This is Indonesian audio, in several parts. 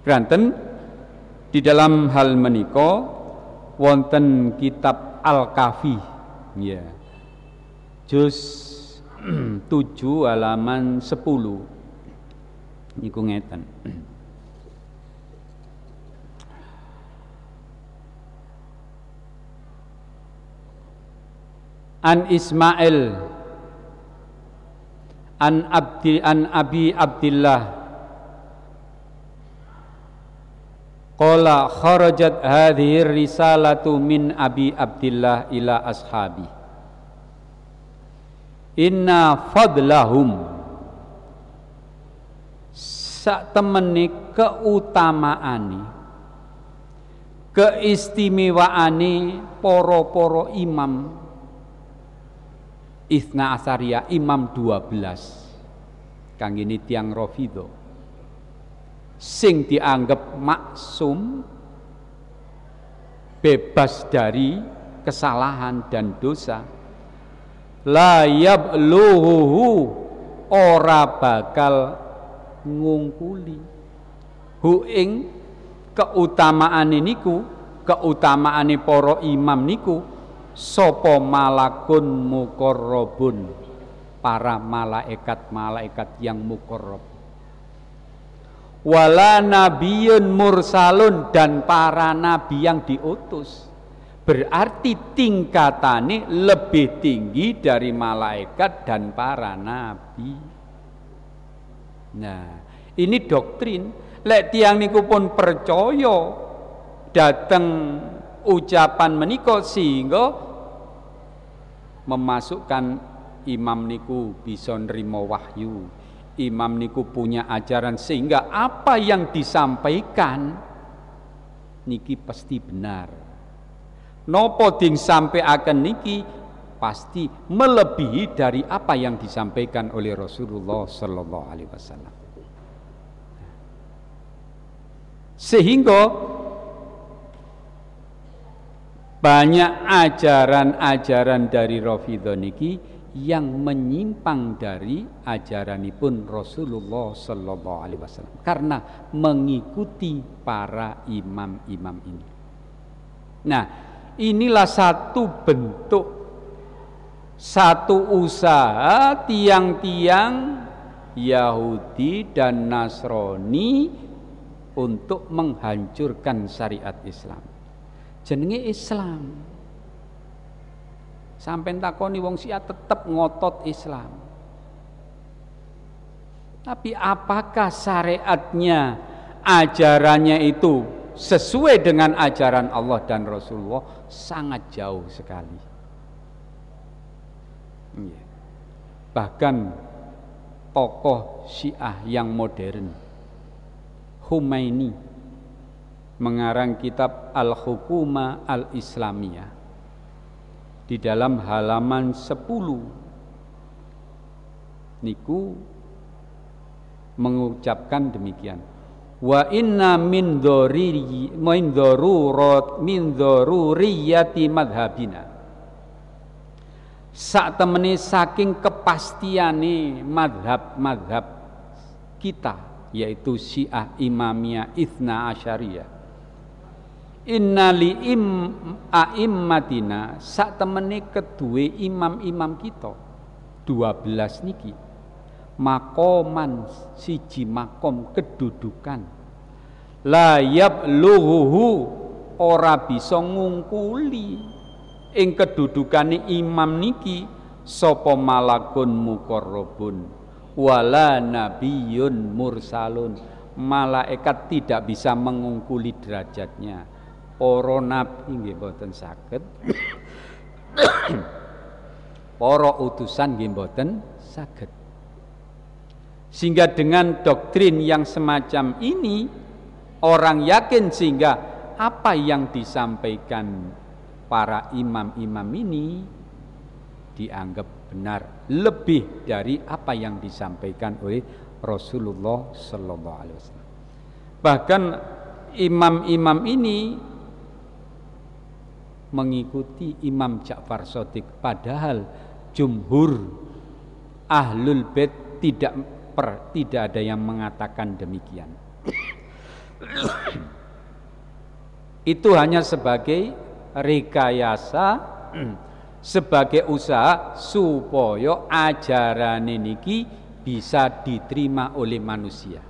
Granten di dalam hal menika wonten kitab Al-Kafi ya. Juz 7 halaman 10 niku ngeten. An Ismail An Abdi An Abi Abdillah Qala kharajat hadhihi risalatu min Abi Abdillah ila ashabi. Inna fadlahum. Sak temeni keutamaane keistimewaane poro-poro imam. Isna Asaria Imam 12 Kang ini tiang Rofido Sing dianggap maksum Bebas dari kesalahan dan dosa. La yabluhuhu Ora bakal ngungkuli. Hu ing keutamaan niku keutamaan poro imam niku sopo malakun mukorrobun para malaikat-malaikat yang mukorrob wala nabiyun mursalun dan para nabi yang diutus. Berarti tingkatannya lebih tinggi dari malaikat dan para nabi. Nah ini doktrin. Lek tiang niku pun percaya datang ucapan menika sehingga memasukkan imam niku bisa nerima wahyu imam niku punya ajaran sehingga apa yang disampaikan niki pasti benar. Nopo ding sampai akan niki pasti melebihi dari apa yang disampaikan oleh Rasulullah Sallallahu Alaihi Wasallam. Sehingga banyak ajaran-ajaran dari Rafidho niki yang menyimpang dari ajaranipun Rasulullah sallallahu alaihi wasallam. Karena mengikuti para imam-imam ini. Nah, inilah satu bentuk satu usaha tiang-tiang Yahudi dan Nasrani untuk menghancurkan syariat Islam. Jenenge Islam sampai takoni wong Syiah tetap ngotot Islam. Tapi apakah syariatnya ajarannya itu sesuai dengan ajaran Allah dan Rasulullah? Sangat jauh sekali. Iya. bahkan tokoh Syiah yang modern Humaini mengarang kitab Al-Hukuma Al-Islamiyah di dalam halaman 10 niku mengucapkan demikian. Wa inna min dzori min dzarurat min dzaruriyati madhabina. Sak temene saking kepastiane madhab-madhab kita yaitu Syiah Imamiyah Ithna Asyariyah innali im aimmatina sak temene kedue imam-imam kita. 12 niki. Makoman siji makom kedudukan. La yabluhu ora bisa ngungkuli. Ing kedudukane imam niki sapa malakun muqarrabun wala nabiyun mursalun. Malaikat tidak bisa mengungkuli derajatnya para nabi nggih mboten saged para utusan nggih mboten saged sehingga dengan doktrin yang semacam ini orang yakin sehingga apa yang disampaikan para imam-imam ini dianggap benar lebih dari apa yang disampaikan oleh Rasulullah Sallallahu Alaihi Wasallam. Bahkan imam-imam ini mengikuti Imam Ja'far Sotik padahal jumhur ahlul bait tidak per, tidak ada yang mengatakan demikian. Itu hanya sebagai rekayasa sebagai usaha supaya ajaran ini bisa diterima oleh manusia.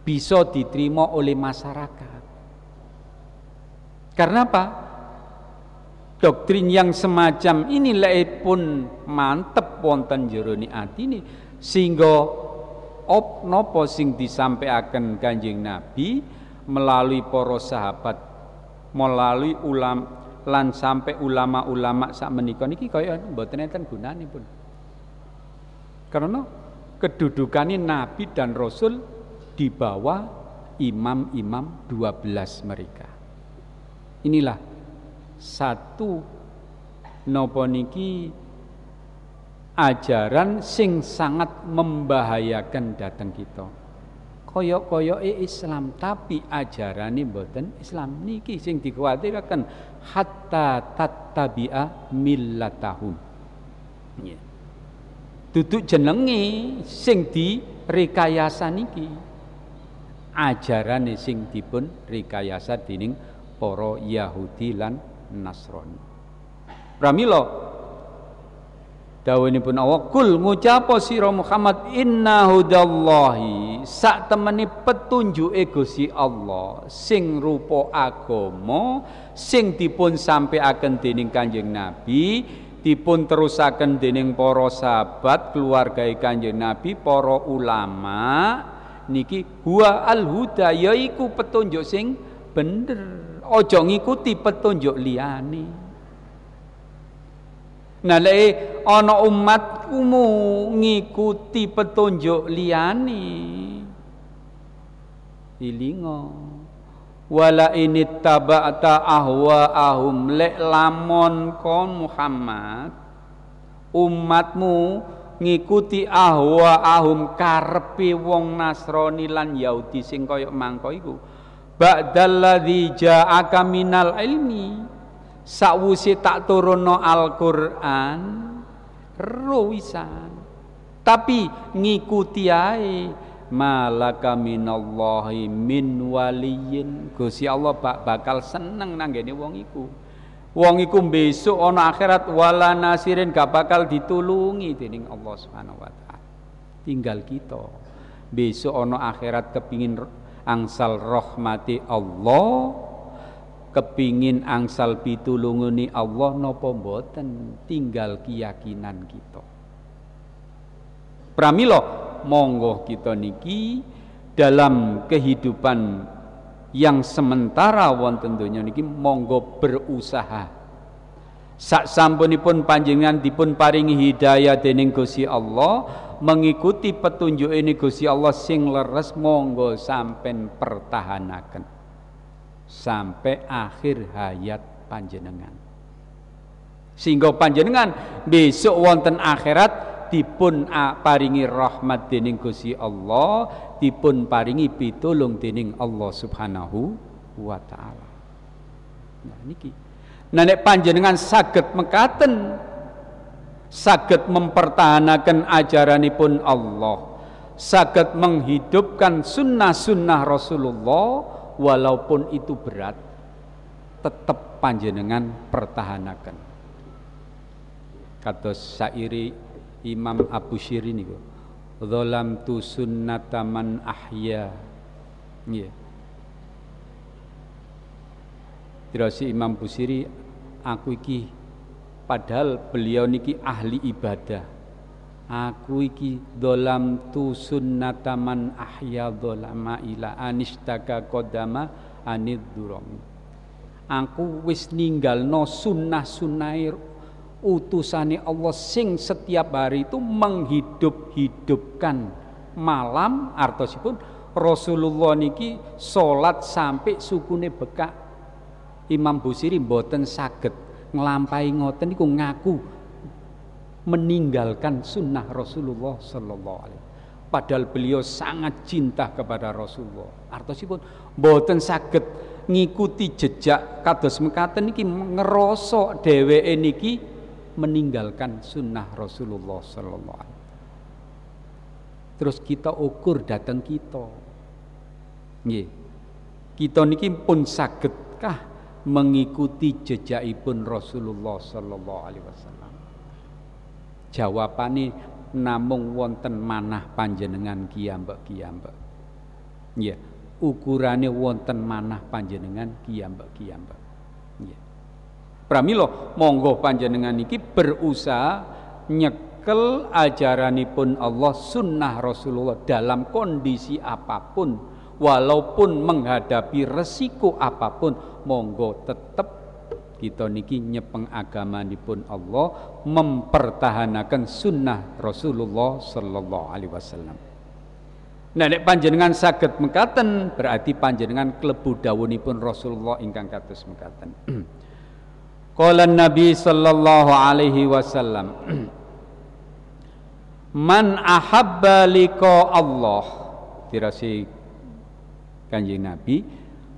Bisa diterima oleh masyarakat. Karena apa doktrin yang semacam ini pun mantep wonten jeroni ini sehingga op nopo sing disampaikan Kanjeng Nabi melalui para sahabat melalui ulam lan sampai ulama-ulama sak menika niki kaya mboten enten pun. Karena kedudukannya Nabi dan Rasul di bawah imam-imam 12 mereka. Inilah satu nopo niki ajaran sing sangat membahayakan datang kita? Koyok e Islam tapi ajarane mboten Islam. Niki sing dikuatiraken hatta tattabi'a millatahum. Yeah. duduk jenenge sing di rekayasa niki ajarane sing dipun rekayasa dening para Yahudi lan Nasrani. Pramila pun Allah kul ngucapo sira Muhammad inna hudallahi sak temeni petunjuke Gusti Allah sing rupa agama sing dipun sampaiaken dening Kanjeng Nabi dipun terusaken dening para sahabat keluarga Kanjeng Nabi para ulama niki huwa al huda yaiku petunjuk sing bener aja ngikuti petunjuk liyane. Nah lek ana umatmu ngikuti petunjuk liyane. Ilingo wala ini tabata ahwa ahum lek lamon kon Muhammad umatmu ngikuti ahwa ahum karepe wong Nasrani lan Yahudi sing kaya mangko iku ba'dalladzi ja'aka minal ilmi. Sakwuse tak turunno Al-Qur'an ruwisan. Tapi ngikuti ae malaka minallahi min waliyin Gusti Allah bakal seneng nanggene wong iku. Wong iku besok ana akhirat wala nasirin gak bakal ditulungi dening Allah Subhanahu wa taala. Tinggal kita. Besok ana akhirat kepingin angsal rahmati Allah kepingin angsal pitulunguni Allah nopo mboten tinggal keyakinan kita. Pramila monggo kita niki dalam kehidupan yang sementara wonten donya niki monggo berusaha sak sampunipun panjenengan dipun paringi hidayah dening Gusti Allah mengikuti petunjuk ini Gusti Allah sing leres monggo sampai pertahanaken. Sampai akhir hayat panjenengan. Sehingga panjenengan besok wonten akhirat dipun paringi rahmat dening Gusti Allah dipun paringi pitulung dening Allah Subhanahu wa taala. Nah niki nah nek panjenengan saged mekaten saged mempertahankan ajaranipun Allah saged menghidupkan sunnah-sunnah Rasulullah walaupun itu berat tetap panjenengan pertahanakan kata syairi Imam Abu Syirin itu Zolam tu sunnataman ahya yeah. Terus Imam Busiri aku iki padahal beliau niki ahli ibadah. Aku iki dolam tu sunnataman ahya dolama ila anistaka kodama anid aku wis ninggal no sunnah sunnah utusane Allah sing setiap hari itu menghidup-hidupkan malam artosipun Rasulullah niki salat sampai sukune bekak Imam Busiri mboten saged nglampahi ngoten niku ngaku meninggalkan sunnah Rasulullah Sallallahu Alaihi Padahal beliau sangat cinta kepada Rasulullah. Artosipun boten saged ngikuti jejak kados mekaten niki ngerosok dheweke niki meninggalkan sunnah Rasulullah Sallallahu Alaihi Terus kita ukur datang kita. Nggih. kita niki pun sagetkah mengikuti jejakipun Rasulullah sallallahu alaihi wasallam. Jawabane namung wonten manah panjenengan kiyambak-kiyambak. Ya ukurane wonten manah panjenengan kiyambak-kiyambak. Ya pramila monggo panjenengan niki berusaha nyekel ajaranipun Allah sunnah Rasulullah dalam kondisi apa pun walaupun menghadapi resiko apa pun monggo tetap kita niki nyepeng pun Allah mempertahankan sunnah Rasulullah sallallahu alaihi wasallam. Nah nek panjenengan saged mekaten berarti panjenengan klebu dawuhipun Rasulullah ingkang kados mekaten. Qala Nabi sallallahu alaihi wasallam Man ahabba liqa Allah dirasi Kanjeng Nabi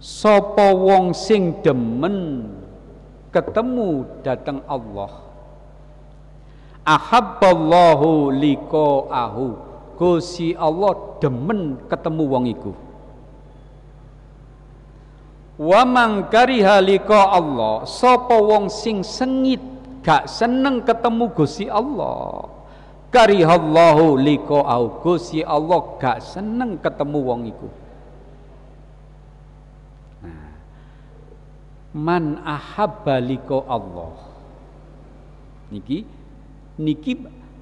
sapa wong sing demen ketemu datang Allah? Ahabballahu liqa'ahu. Gusti Allah demen ketemu wong iku. Wa man Allah. Sapa wong sing sengit gak seneng ketemu Gusti Allah? Karihallahu liqa'ahu. Gusti Allah gak seneng ketemu wong iku man ahabba Allah. Niki niki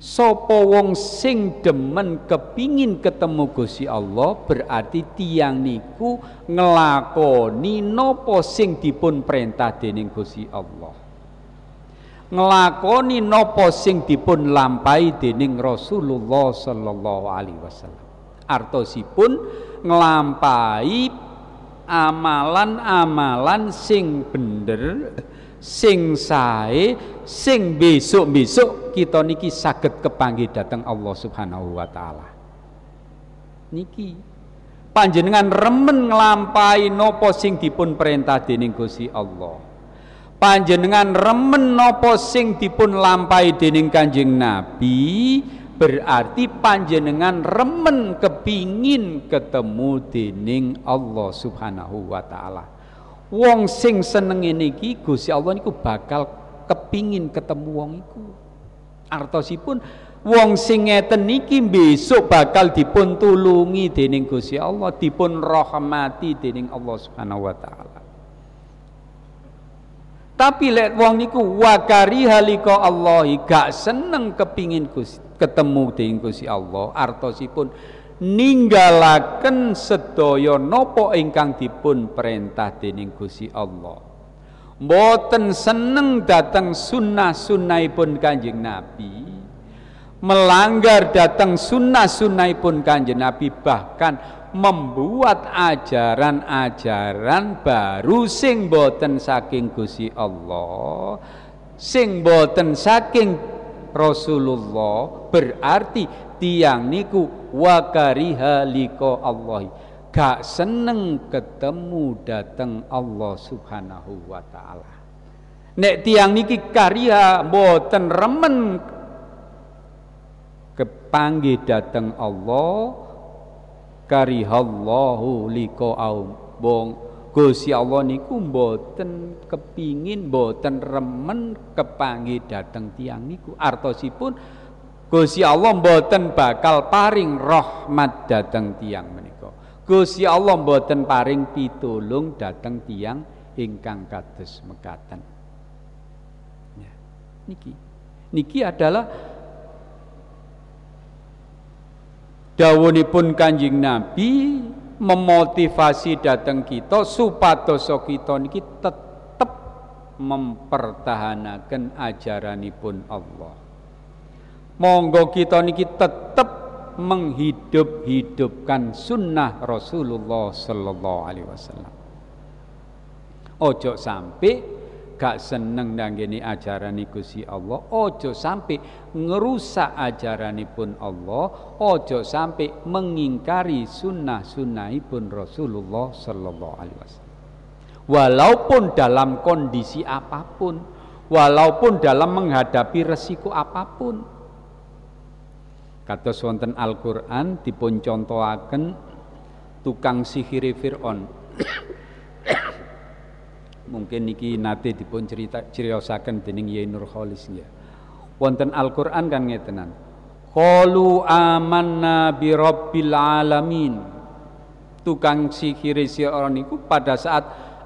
sapa wong sing demen kepingin ketemu Gusti Allah berarti tiang niku ngelakoni nopo sing dipun perintah dening Gusti Allah. Ngelakoni nopo sing dipun lampai dening Rasulullah sallallahu alaihi wasallam. Artosipun ngelampai amalan-amalan sing bener sing sae sing besok-besok kita niki saged kepanggih datang Allah Subhanahu wa taala. Niki. Panjenengan remen nglampahi nopo sing dipun perintah dening Gusti Allah. Panjenengan remen nopo sing dipun lampahi dening Kanjeng Nabi berarti panjenengan remen kepingin ketemu dening Allah Subhanahu wa taala. Wong sing seneng niki Gusti Allah niku bakal kepingin ketemu wong iku. Artosipun wong sing ngeten niki besok bakal dipun tulungi dening Gusti Allah, dipun rahmati dening Allah Subhanahu wa taala. Tapi lek wong niku wakari halika Allah gak seneng kepingin ketemu dengan Gusti Allah. Artosipun ninggalaken sedaya napa ingkang dipun perintah dening Gusti Allah. Mboten seneng datang sunnah-sunnahipun Kanjeng Nabi. Melanggar datang sunnah-sunnahipun Kanjeng Nabi bahkan membuat ajaran-ajaran baru sing boten saking Gusti Allah sing boten saking Rasulullah berarti tiang niku wakariha liko Allah gak seneng ketemu datang Allah subhanahu wa ta'ala. Nek tiang niki karya boten remen kepanggih datang Allah karihallahu liko au. Bong Gusti Allah niku mboten kepingin mboten remen kepanggih dateng tiang niku. Artosipun Gusti Allah mboten bakal paring rahmat dateng tiang menika. Gusti Allah mboten paring pitulung dateng tiang ingkang kados mekaten. Ya, niki. Niki adalah dawuhipun Kanjeng Nabi memotivasi datang kita supados kita niki tetap mempertahankan ajaranipun Allah. Monggo kita niki tetap menghidup-hidupkan sunnah Rasulullah sallallahu alaihi wasallam. Ojo sampai gak seneng nanggeni ajaran Gusti Allah. Ojo sampai ngerusak ajaranipun Allah ojo sampai mengingkari sunnah sunnahipun Rasulullah sallallahu alaihi wasallam. Walaupun dalam kondisi apa pun walaupun dalam menghadapi resiko apa pun. Kata wonten Al-Qur'an dipun contohaken tukang sihir Fir'aun mungkin niki nate dipun cerita criosaken dening Yai Nur Kholis ya wonten Al-Qur'an kan ngetenan. Qalu amanna bi rabbil alamin. Tukang sihir si orang niku pada saat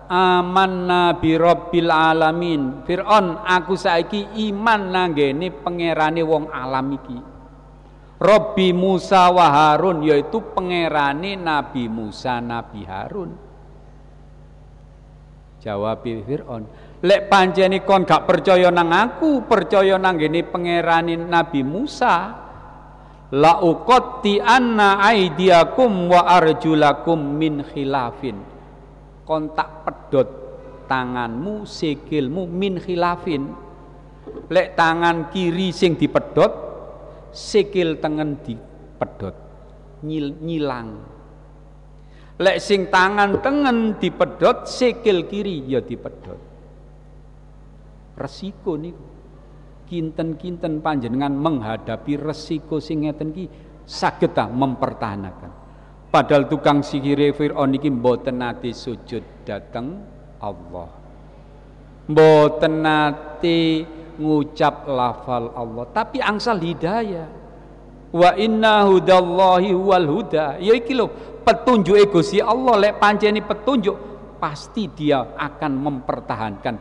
amanna bi rabbil alamin. Fir'aun aku saiki iman nanggene pangerane wong alam iki. Robbi Musa wa Harun yaitu pangerane Nabi Musa Nabi Harun jawab Fir'aun lek panjeni kon gak percaya nang aku percaya nang gene pangerane Nabi Musa la uqatti anna aidiakum wa arjulakum min khilafin. Kontak pedot tanganmu sikilmu min khilafin. Lek tangan kiri sing dipedot sikil tengen dipedot nyil, nyilang lek sing tangan tengen dipedot sikil kiri ya dipedot resiko nih kinten-kinten panjenengan menghadapi resiko sing ngeten ki saged mempertahankan. Padahal tukang sihir Fir'aun iki mboten nate sujud dateng Allah. Mboten nate ngucap lafal Allah tapi angsal hidayah wa inna hudallahi wal huda. Ya iki lho petunjuk Gusti Allah lek panceni petunjuk pasti dia akan mempertahankan.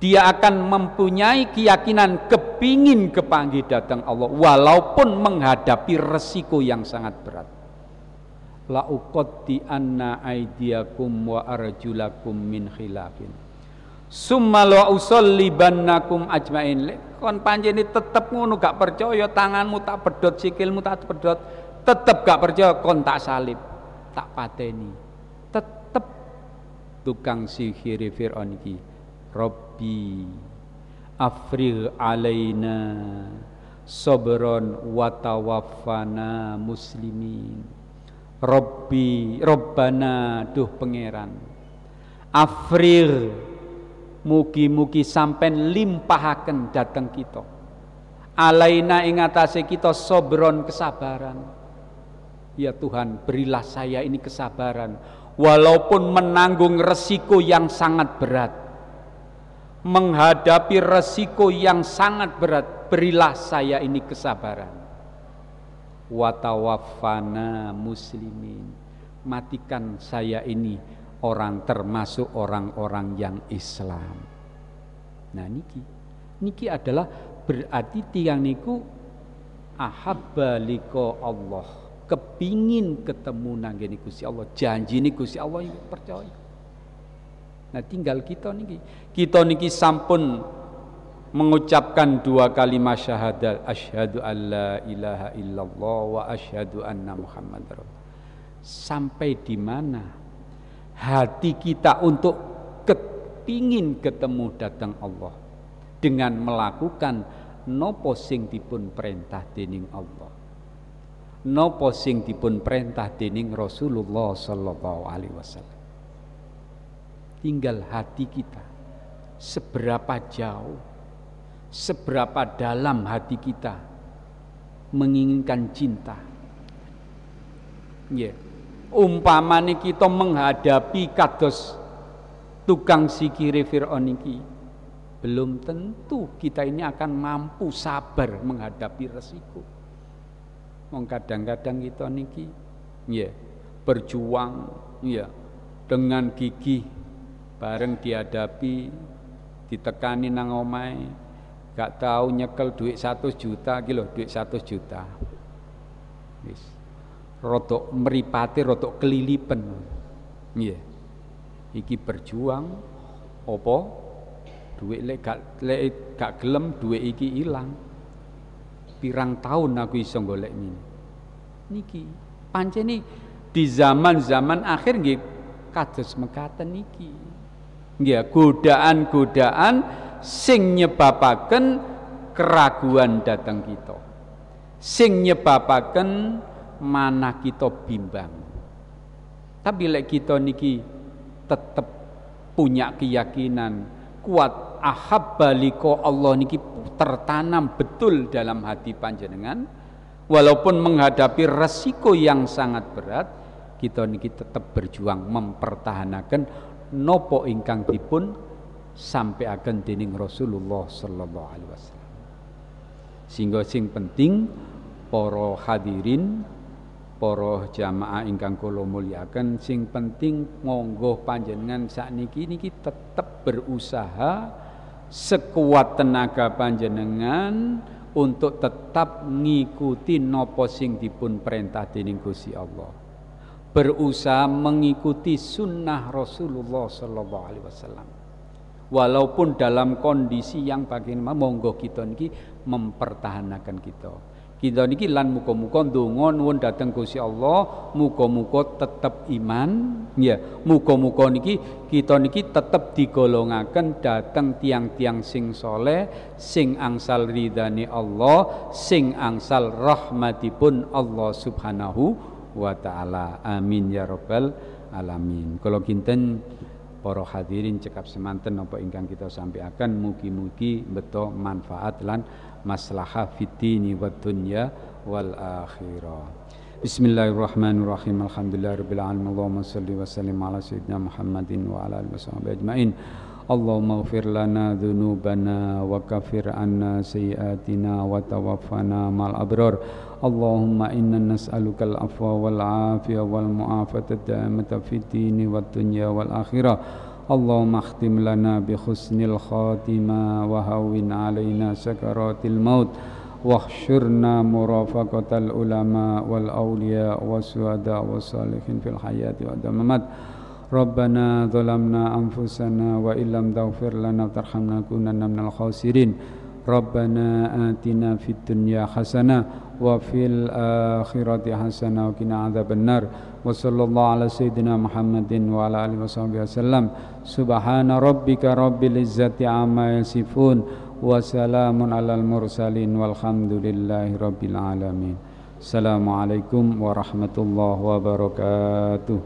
Dia akan mempunyai keyakinan kepingin kepanggih datang Allah walaupun menghadapi resiko yang sangat berat. La uqatti anna aidiakum wa arjulakum min khilafin summa la usallibannakum ajmain. Kon panjeni tetep ngono gak percaya tanganmu tak pedot sikilmu tak pedot tetep gak percaya kon tak salib tak pateni. Tetep tukang sihir Fir'aun iki. Rabbi afrigh alaina sabron watawaffana muslimin. Rabbi Rabbana duh pangeran. Afrigh Mugi-mugi sampen limpahaken dateng kita. Alaina ing atase kita sobron kesabaran. Ya Tuhan, berilah saya ini kesabaran walaupun menanggung resiko yang sangat berat. Menghadapi resiko yang sangat berat, berilah saya ini kesabaran. Watawafana muslimin. Matikan saya ini orang termasuk orang-orang yang Islam. Nah niki, niki adalah berarti tiang niku ahabba liko Allah, kepingin ketemu nanggeni Gusti Allah, janji nih Gusti Allah yang percaya. Nah tinggal kita niki, kita niki sampun mengucapkan dua kalimat syahadat. Asyhadu alla ilaha illallah wa asyhadu anna muhammad sampai di mana hati kita untuk kepingin ketemu datang Allah. Dengan melakukan nopo sing dipun perintah dening Allah. Nopo sing dipun perintah dening Rasulullah sallallahu alaihi wasallam. Tinggal hati kita. Seberapa jauh seberapa dalam hati kita menginginkan cinta. Ya. yeah umpamane kita menghadapi kados tukang sikire Fir'aun iki belum tentu kita ini akan mampu sabar menghadapi resiko. Wong kadang-kadang kita niki ya berjuang ya dengan gigih bareng dihadapi ditekani nang omahe gak tahu nyekel duit satu juta kilo duit satu juta wis rotok meripati rotok kelilipan iya iki berjuang opo duit lek gak lek gak gelem duit iki hilang pirang tahun aku iso golek ini niki panceni di zaman-zaman akhir nggih kados mekaten niki nggih godaan-godaan sing nyebabaken keraguan datang kita. Sing nyebabaken mana kita bimbang tapi lek kita niki tetap punya keyakinan kuat ahab baliko Allah niki tertanam betul dalam hati panjenengan walaupun menghadapi resiko yang sangat berat kita niki tetap berjuang mempertahankan nopo ingkang dipun sampai akan dening Rasulullah sallallahu alaihi wasallam. Sing penting para hadirin para jamaah ingkang kula mulyakaken sing penting monggo panjenengan sakniki niki tetep berusaha sekuat tenaga panjenengan untuk tetap ngikuti nopo sing dipun perintah dening Gusti Allah. Berusaha mengikuti sunnah Rasulullah sallallahu alaihi wasallam. Walaupun dalam kondisi yang bagaimana monggo kita niki mempertahankan kita. Kita niki lan muga-muga ndonga nuwun dhateng Gusti Allah, muga-muga tetep iman, ya. Muga-muga niki kita niki tetep digolongaken dhateng tiang-tiang sing soleh, sing angsal ridhani Allah, sing angsal rahmatipun Allah Subhanahu wa taala. Amin ya rabbal alamin. Kalau kinten para hadirin cekap semanten apa ingkang kita sampaikan mugi-mugi beto manfaat lan maslahah fitini wa dunya wal akhirah. Bismillahirrahmanirrahim. Alhamdulillahirabbil Allahumma salli wa sallim ala sayyidina Muhammadin wa ala alihi washabihi ajmain. Allahumma ighfir lana dhunubana wa kafir anna sayyiatina wa tawaffana mal abrar. Allahumma inna nas'aluka al-afwa wal afiyah wal mu'afata da'amata fid dini wad dunya wal akhirah اللهم اختم لنا بحسن الخاتمة وهون علينا سكرات الموت واحشرنا مرافقة العلماء والأولياء والشهداء والصالحين في الحياة والممات ربنا ظلمنا أنفسنا وإن لم تغفر لنا وترحمنا لنكونن من الخاسرين ربنا آتنا في الدنيا حسنة وفي الآخرة حسنة وقنا عذاب النار وصلى الله على سيدنا محمد وعلى آله وصحبه وسلم سبحان ربك رب العزة عما يصفون وسلام على المرسلين والحمد لله رب العالمين السلام عليكم ورحمة الله وبركاته